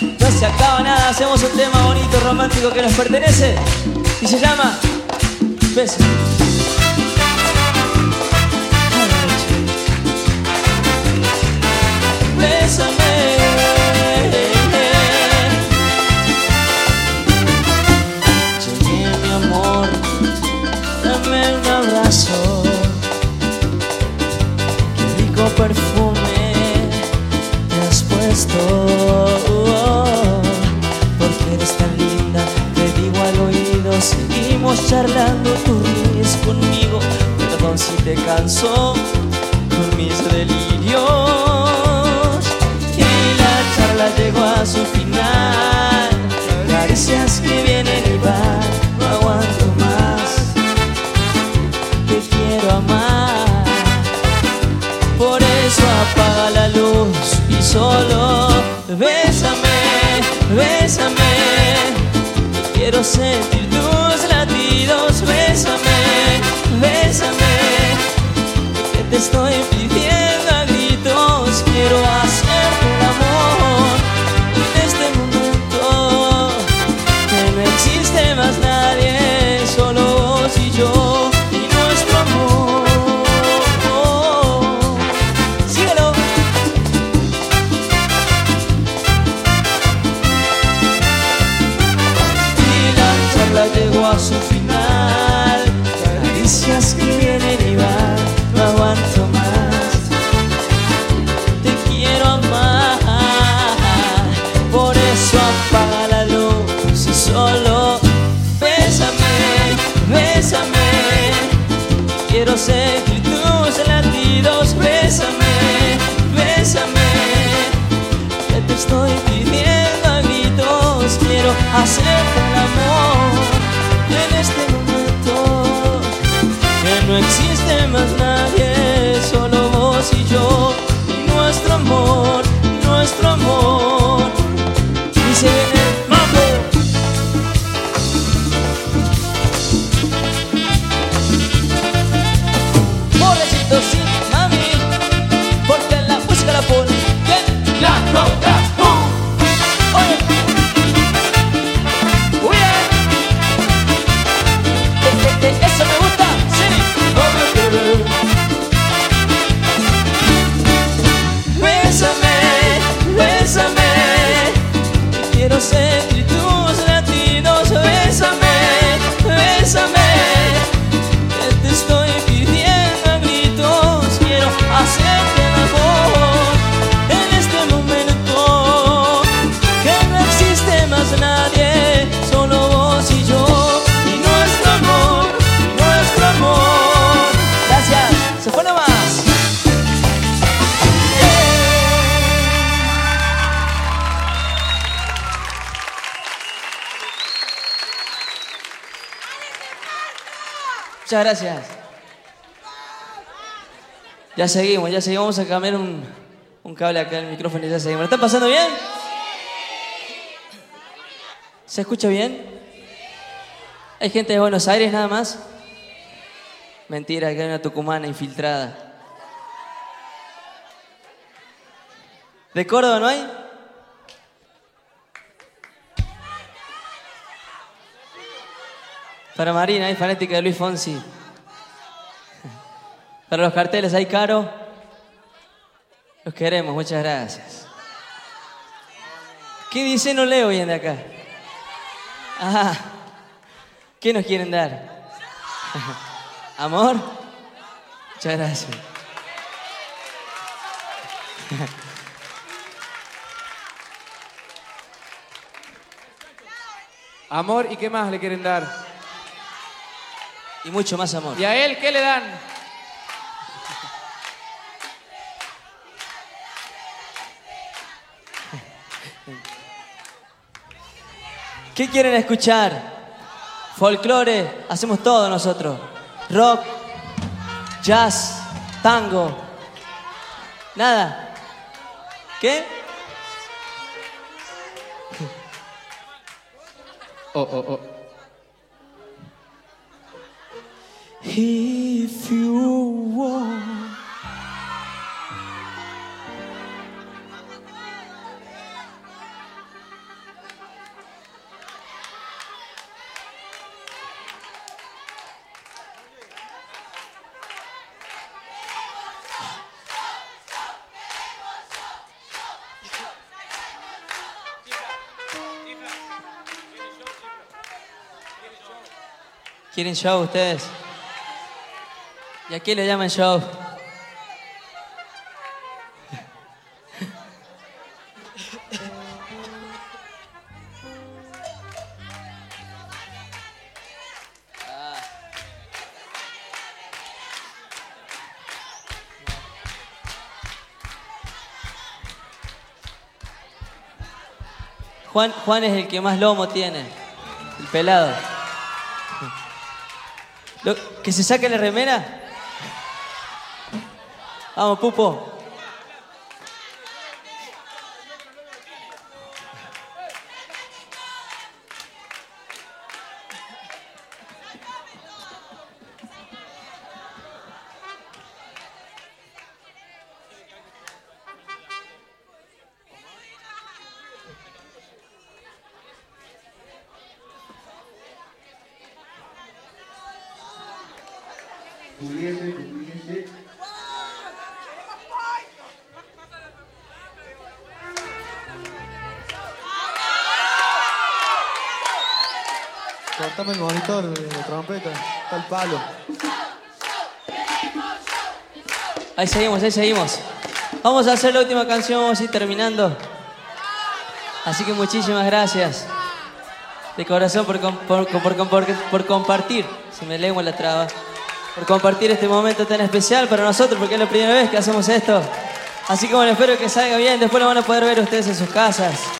No se acaba nada, hacemos un tema bonito, romántico que nos pertenece y se llama Beso. Si te canso con mis delirios. Y la charla llegó a su final. Caricias que vienen y van, no aguanto más. Te quiero amar. Por eso apaga la luz y solo bésame, bésame. Quiero sentir su final. Caricias que vienen y van, no aguanto más. Te quiero amar, por eso apaga la luz y solo bésame, bésame. Quiero sentir tus latidos, bésame, bésame. Que te estoy pidiendo a quiero hacerte Muchas gracias. Ya seguimos, ya seguimos. Vamos a cambiar un, cable acá el micrófono y ya seguimos. ¿Lo están pasando bien? ¿Se escucha bien? ¿Hay gente de Buenos Aires nada más? Mentira, que hay una tucumana infiltrada. ¿De Córdoba no hay? Para Marina, hay fanática de Luis Fonsi. Para los carteles, hay caro. Los queremos, muchas gracias. ¿Qué dice? No leo bien de acá. Ah, ¿qué nos quieren dar? ¿Amor? Muchas gracias. Amor, ¿y qué más le quieren dar? Y mucho más amor. ¿Y a él qué le dan? ¿Qué quieren escuchar? Folclore, hacemos todo nosotros. Rock, jazz, tango. Nada. ¿Qué? Oh, oh, oh. If you want, Getting show vocês? ¿Y a qué le llaman show? Juan, Juan es el que más lomo tiene, el pelado. Lo- ¿Que se saque la remera? Vamos, Pupo. Juliette, Juliette. Cortame el monitor la trompeta. Está el palo. Ahí seguimos, ahí seguimos. Vamos a hacer la última canción, vamos a ir terminando. Así que muchísimas gracias. De corazón por, com- por- por- por compartir, se me lengua la traba, por compartir este momento tan especial para nosotros, porque es la primera vez que hacemos esto. Así que bueno, espero que salga bien, después lo van a poder ver ustedes en sus casas.